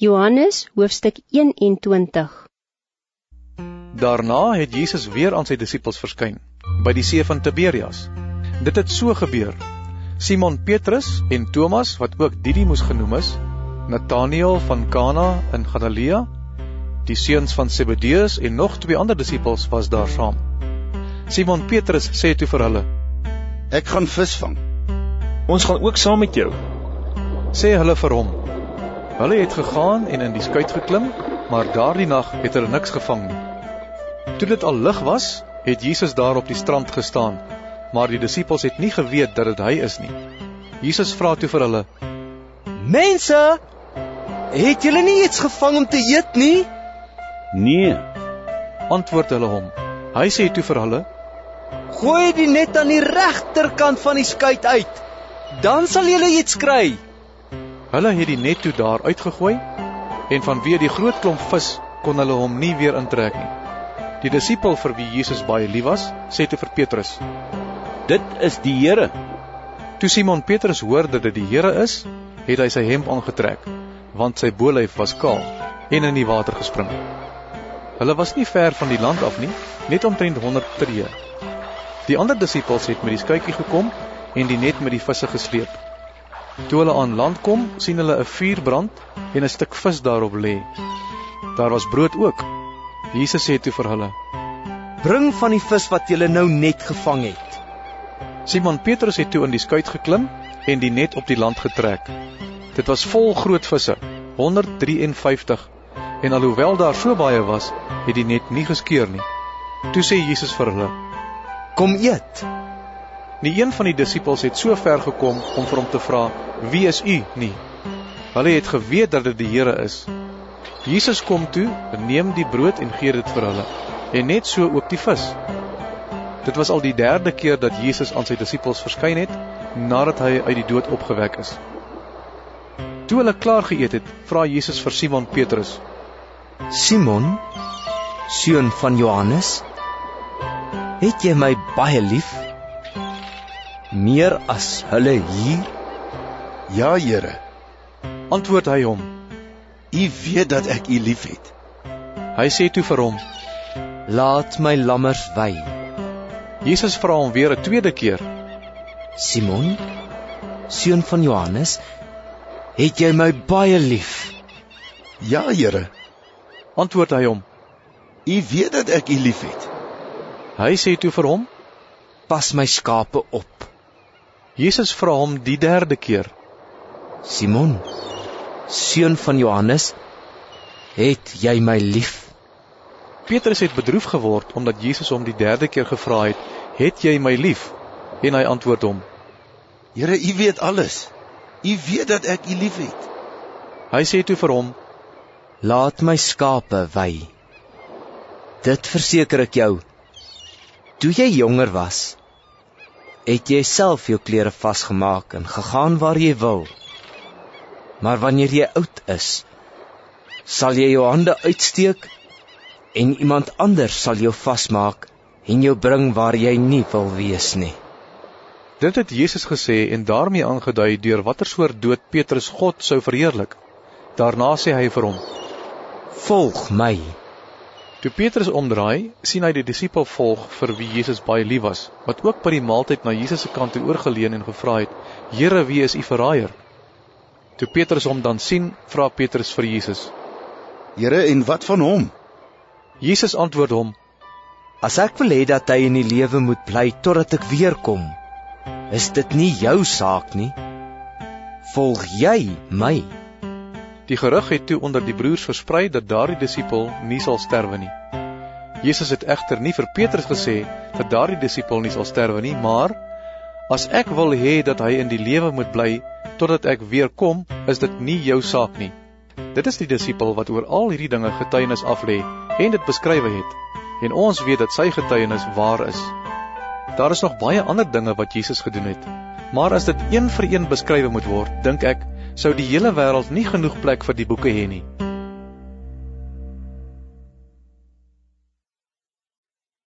Johannes hoofstuk 21 Daarna het Jesus weer aan sy disippels verskyn by die see van Tiberias. Dit het so gebeur. Simon Petrus en Thomas wat ook Didimus genoem is, Nathanael van Kana in Galilea, die seuns van Zebedeus en nog twee ander disippels was daar saam. Simon Petrus sê toe vir hulle: Ek gaan visvang. Ons gaan ook saam met jou. Sê hulle vir hom: Hulle het gegaan en in die skuit geklim, maar daardie nag het hulle niks gevang nie. Toe dit al lig was, het Jesus daar op die strand gestaan, maar die disippels het nie geweet dat dit hy is nie. Jesus vra toe vir hulle: "Mense, het julle nie iets gevang om te eet nie?" Nee, antwoord hulle hom. Hy sê toe vir hulle: "Gooi die net aan die regterkant van die skuit uit. Dan sal julle iets kry." Hulle het die net toe daar uitgegooi en vanweë die groot klomp vis kon hulle hom nie weer intrek nie. Die disipel vir wie Jesus baie lief was, sê te vir Petrus: "Dit is die Here." Toe Simon Petrus hoor dat dit die Here is, het hy sy hemp aangetrek, want sy bolyf was kaal en in die water gespring. Hulle was nie ver van die land af nie, net omtrent 100 tree. Die ander disippels het met die skuitjie gekom en die net met die visse gesleep. Toe hulle aan land kom, sien hulle 'n vuur brand en 'n stuk vis daarop lê. Daar was brood ook. Jesus sê toe vir hulle: "Bring van die vis wat julle nou net gevang het." Simon Petrus het toe in die skuit geklim en die net op die land getrek. Dit was vol groot visse, 153. En alhoewel daar so baie was, het die net nie geskeur nie. Toe sê Jesus vir hulle: "Kom eet." Nie een van die disippels het so ver gekom om vir hom te vra: "Wie is u?" nie. Hulle het geweet dat dit die Here is. Jesus kom toe, neem die brood en gee dit vir hulle, en net so ook die vis. Dit was al die derde keer dat Jesus aan sy disippels verskyn het nadat hy uit die dood opgewek is. Toe hulle klaar geëet het, vra Jesus vir Simon Petrus: "Simon, seun van Johannes, het jy my baie lief?" Meer as hulle hier? Ja, Here. Antwoord hy hom. U weet dat ek u liefhet. Hy sê toe vir hom: Laat my lammers wy. Jesus vra hom weer 'n tweede keer: Simon, seun van Johannes, het jy my baie lief? Ja, Here. Antwoord hy hom: U weet dat ek u liefhet. Hy sê toe vir hom: Pas my skape op. Jesus vra hom die derde keer: Simon, seun van Johannes, het jy my lief? Petrus het bedroef geword omdat Jesus hom die derde keer gevra het: "Het jy my lief?" En hy antwoord hom: "Here, U weet alles. U weet dat ek U liefhet." Hy sê toe vir hom: "Laat my skape wy." Dit verseker ek jou. Toe jy jonger was, het jy self jou klere vasgemaak en gegaan waar jy wil. Maar wanneer jy oud is, sal jy jou hande uitsteek en iemand anders sal jou vasmaak en jou bring waar jy nie wil wees nie. Dit het Jesus gesê en daarmee aangedui deur watter soort dood Petrus God sou verheerlik. Daarna sê hy vir hom: "Volg my." Toe Petrus omdraai, sien hy die disipel volg vir wie Jesus baie lief was, wat ook by die maaltyd na Jesus se kant toe oorgeleun en gevra het: "Here, wie is u verraaier?" Toe Petrus hom dan sien, vra Petrus vir Jesus: "Here, en wat van hom?" Jesus antwoord hom: "As ek wil hê dat hy in die lewe moet bly totdat ek weer kom, is dit nie jou saak nie. Volg jy my?" Die gerug het toe onder die broers versprei dat daardie disipel nie sal sterwe nie. Jesus het egter nie vir Petrus gesê dat daardie disipel nie sal sterwe nie, maar as ek wil hê dat hy in die lewe moet bly totdat ek weer kom, is dit nie jou saak nie. Dit is die disipel wat oor al hierdie dinge getuienis aflê en dit beskrywe het. En ons weet dat sy getuienis waar is. Daar is nog baie ander dinge wat Jesus gedoen het. Maar as dit een vir een beskrywe moet word, dink ek sou die hele wêreld nie genoeg plek vir die boeke hê nie.